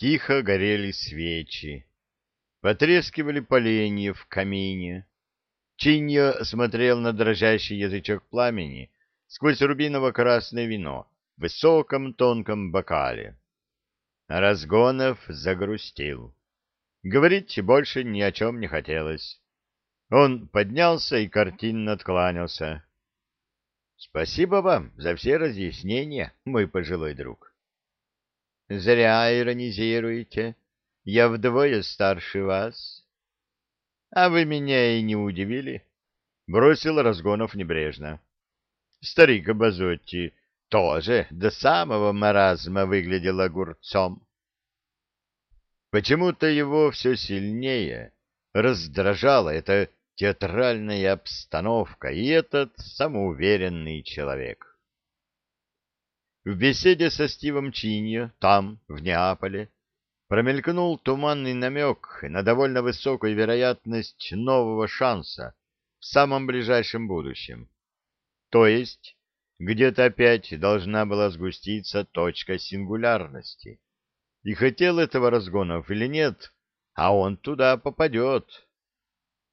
Тихо горели свечи. Потрескивали поленья в камине. Чиньо смотрел на дрожащий язычок пламени сквозь рубиново-красное вино в высоком тонком бокале. Разгонов загрустил. Говорить больше ни о чем не хотелось. Он поднялся и картинно откланялся. — Спасибо вам за все разъяснения, мой пожилой друг. — Зря иронизируете. Я вдвое старше вас. — А вы меня и не удивили, — бросил Разгонов небрежно. Старик Базотти тоже до самого маразма выглядел огурцом. Почему-то его все сильнее раздражала эта театральная обстановка и этот самоуверенный человек. В беседе со Стивом Чиньо, там, в Неаполе, промелькнул туманный намек на довольно высокую вероятность нового шанса в самом ближайшем будущем. То есть, где-то опять должна была сгуститься точка сингулярности. И хотел этого разгонов или нет, а он туда попадет.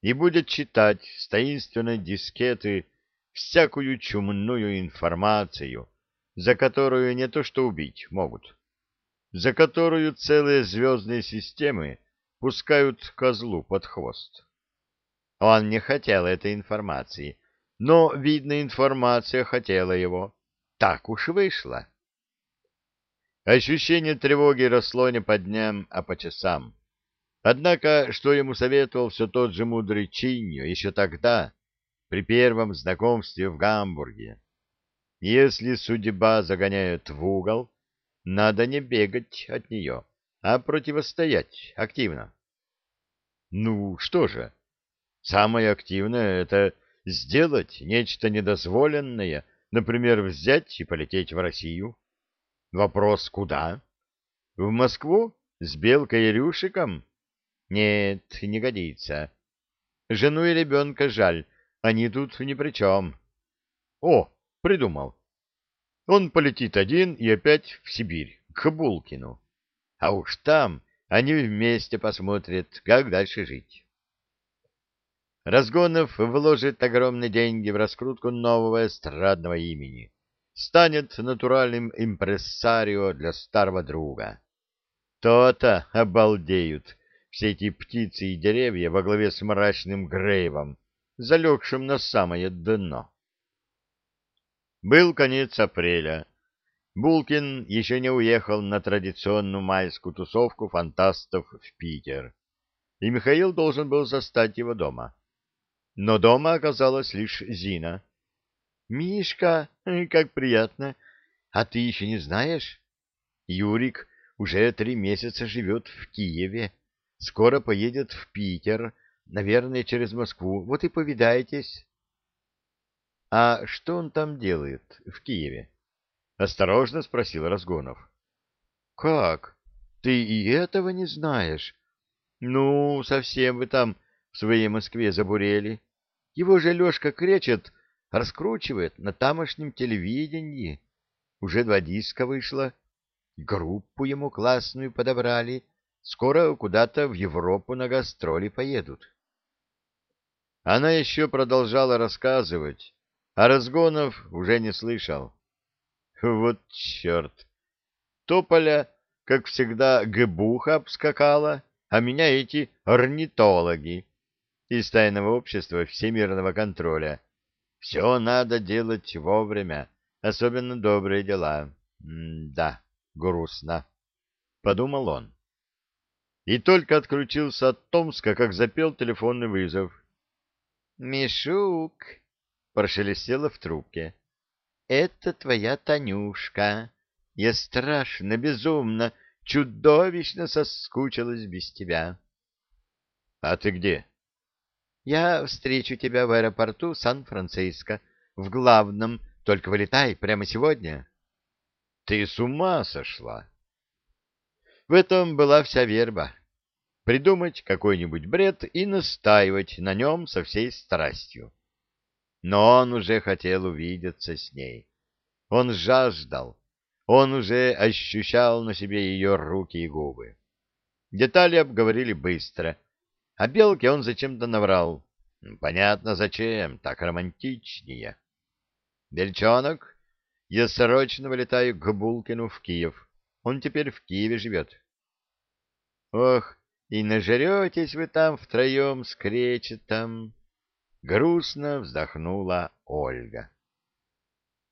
И будет читать с таинственной дискеты всякую чумную информацию, за которую не то что убить могут, за которую целые звездные системы пускают козлу под хвост. Он не хотел этой информации, но, видно, информация хотела его. Так уж вышло. Ощущение тревоги росло не по дням, а по часам. Однако, что ему советовал все тот же мудрый Чиньо еще тогда, при первом знакомстве в Гамбурге. Если судьба загоняет в угол, надо не бегать от нее, а противостоять активно. Ну, что же, самое активное — это сделать нечто недозволенное, например, взять и полететь в Россию. Вопрос куда? В Москву? С Белкой и Рюшиком? Нет, не годится. Жену и ребенка жаль, они тут ни при чем. О, придумал. Он полетит один и опять в Сибирь, к Булкину. А уж там они вместе посмотрят, как дальше жить. Разгонов вложит огромные деньги в раскрутку нового эстрадного имени станет натуральным импрессарио для старого друга. То-то обалдеют все эти птицы и деревья во главе с мрачным Грейвом, залегшим на самое дно. Был конец апреля. Булкин еще не уехал на традиционную майскую тусовку фантастов в Питер, и Михаил должен был застать его дома. Но дома оказалась лишь Зина — Мишка, как приятно. А ты еще не знаешь? Юрик уже три месяца живет в Киеве. Скоро поедет в Питер, наверное, через Москву. Вот и повидайтесь. А что он там делает в Киеве? Осторожно спросил Разгонов. Как? Ты и этого не знаешь? Ну, совсем вы там в своей Москве забурели. Его же Лешка кречет раскручивает на тамошнем телевидении. Уже два диска вышло, группу ему классную подобрали, скоро куда-то в Европу на гастроли поедут. Она еще продолжала рассказывать, а Разгонов уже не слышал. Вот черт! Тополя, как всегда, гебуха обскакала, а меня эти орнитологи из тайного общества всемирного контроля — все надо делать вовремя, особенно добрые дела. М-да, грустно, — подумал он. И только отключился от Томска, как запел телефонный вызов. «Мишук!» — прошелестело в трубке. «Это твоя Танюшка. Я страшно, безумно, чудовищно соскучилась без тебя». «А ты где?» Я встречу тебя в аэропорту Сан-Франциско, в главном, только вылетай прямо сегодня. Ты с ума сошла? В этом была вся верба. Придумать какой-нибудь бред и настаивать на нем со всей страстью. Но он уже хотел увидеться с ней. Он жаждал. Он уже ощущал на себе ее руки и губы. Детали обговорили быстро, а Белке он зачем-то наврал. Понятно, зачем, так романтичнее. Бельчонок, я срочно вылетаю к Булкину в Киев. Он теперь в Киеве живет. Ох, и нажретесь вы там втроем с кречетом. Грустно вздохнула Ольга.